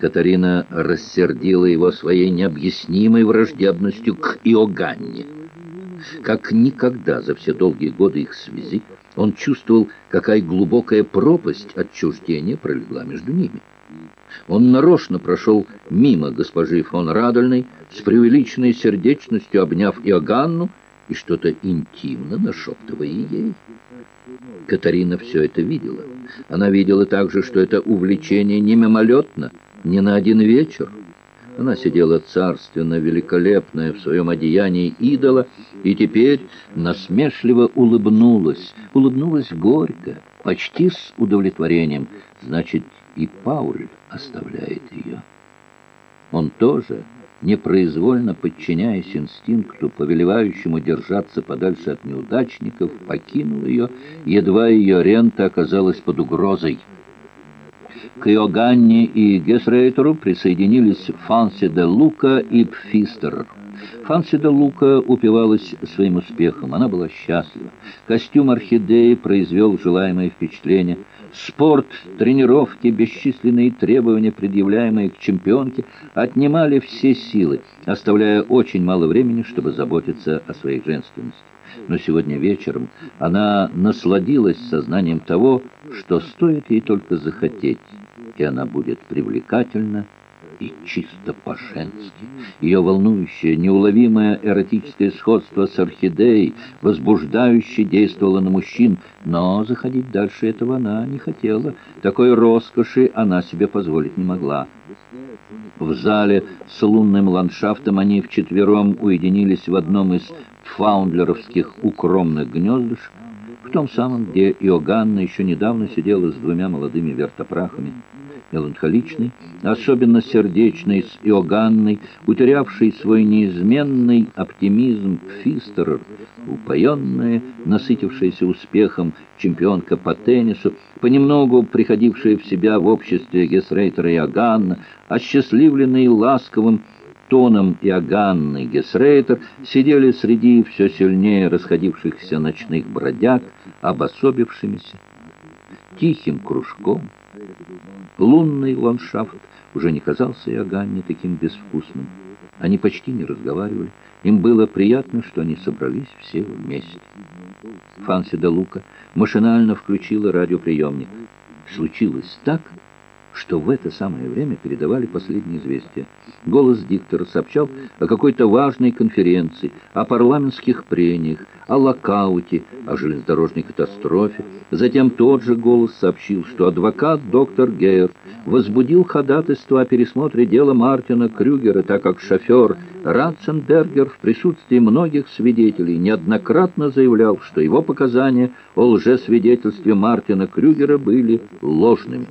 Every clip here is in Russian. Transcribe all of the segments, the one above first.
Катарина рассердила его своей необъяснимой враждебностью к Иоганне. Как никогда за все долгие годы их связи он чувствовал, какая глубокая пропасть отчуждения пролегла между ними. Он нарочно прошел мимо госпожи фон Радольной, с преувеличенной сердечностью обняв Иоганну и что-то интимно нашептывая ей. Катарина все это видела. Она видела также, что это увлечение не мимолетно, не на один вечер. Она сидела царственно великолепная в своем одеянии идола и теперь насмешливо улыбнулась, улыбнулась горько, почти с удовлетворением. Значит, и Пауль оставляет ее. Он тоже, непроизвольно подчиняясь инстинкту, повелевающему держаться подальше от неудачников, покинул ее, едва ее рента оказалась под угрозой. К Иоганне и Гесрейтеру присоединились Фанси де Лука и Пфистер. Фанси де Лука упивалась своим успехом. Она была счастлива. Костюм орхидеи произвел желаемое впечатление. Спорт, тренировки, бесчисленные требования, предъявляемые к чемпионке, отнимали все силы, оставляя очень мало времени, чтобы заботиться о своей женственности. Но сегодня вечером она насладилась сознанием того, что стоит ей только захотеть, и она будет привлекательна и чисто по-женски. Ее волнующее, неуловимое эротическое сходство с орхидеей возбуждающе действовало на мужчин, но заходить дальше этого она не хотела. Такой роскоши она себе позволить не могла. В зале с лунным ландшафтом они вчетвером уединились в одном из фаундлеровских укромных гнездышек, том самом, где Иоганна еще недавно сидела с двумя молодыми вертопрахами. Меланхоличный, особенно сердечный с Иоганной, утерявший свой неизменный оптимизм Фистерер, упоенная, насытившаяся успехом чемпионка по теннису, понемногу приходившая в себя в обществе Гесрейтера Иоганна, осчастливленный ласковым тоном Иоганны Гесрейтер сидели среди все сильнее расходившихся ночных бродяг, обособившимися, тихим кружком, Лунный ландшафт уже не казался Иоганне таким безвкусным. Они почти не разговаривали. Им было приятно, что они собрались все вместе. Фанси де Лука машинально включила радиоприемник. Случилось так, что в это самое время передавали последние известия. Голос диктора сообщал о какой-то важной конференции, о парламентских прениях, о локауте, о железнодорожной катастрофе. Затем тот же голос сообщил, что адвокат доктор Гейер возбудил ходатайство о пересмотре дела Мартина Крюгера, так как шофер Ратценбергер в присутствии многих свидетелей неоднократно заявлял, что его показания о лжесвидетельстве Мартина Крюгера были ложными.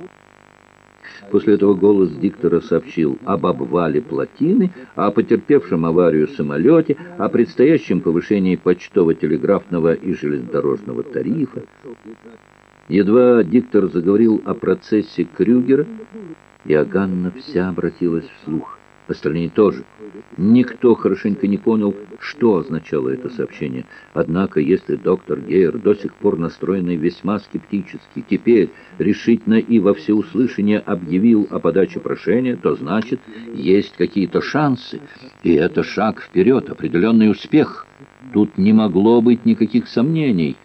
После этого голос диктора сообщил об обвале плотины, о потерпевшем аварию самолете, о предстоящем повышении почтово-телеграфного и железнодорожного тарифа. Едва диктор заговорил о процессе Крюгера, Иоганна вся обратилась вслух. Остальные тоже. Никто хорошенько не понял, что означало это сообщение. Однако, если доктор Гейер, до сих пор настроенный весьма скептически, теперь решительно и во всеуслышание объявил о подаче прошения, то значит, есть какие-то шансы. И это шаг вперед, определенный успех. Тут не могло быть никаких сомнений.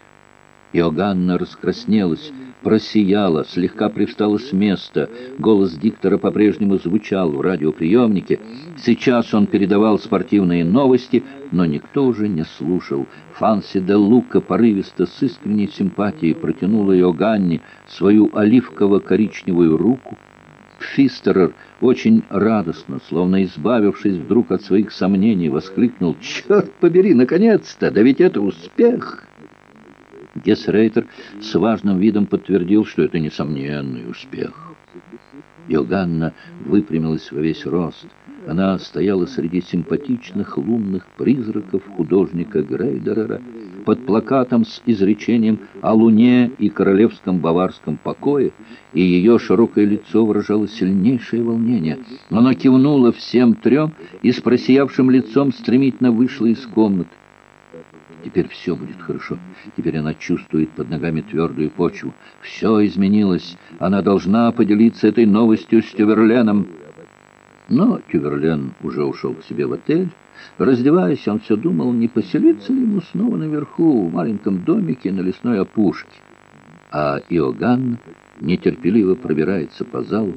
Иоганна раскраснелась просияла, слегка привстала с места. Голос диктора по-прежнему звучал в радиоприемнике. Сейчас он передавал спортивные новости, но никто уже не слушал. Фанси де Лука порывисто с искренней симпатией протянула Иоганне свою оливково-коричневую руку. Фистерер очень радостно, словно избавившись вдруг от своих сомнений, воскликнул «Черт побери, наконец-то! Да ведь это успех!» Гесрейтер с важным видом подтвердил, что это несомненный успех. Йоганна выпрямилась во весь рост. Она стояла среди симпатичных лунных призраков художника Грейдерера под плакатом с изречением о луне и королевском баварском покое, и ее широкое лицо выражало сильнейшее волнение. Она кивнула всем трем и с просиявшим лицом стремительно вышла из комнаты. Теперь все будет хорошо. Теперь она чувствует под ногами твердую почву. Все изменилось. Она должна поделиться этой новостью с Тюверленом. Но Тюверлен уже ушел к себе в отель. Раздеваясь, он все думал, не поселиться ли ему снова наверху, в маленьком домике на лесной опушке. А Иоганн нетерпеливо пробирается по залу,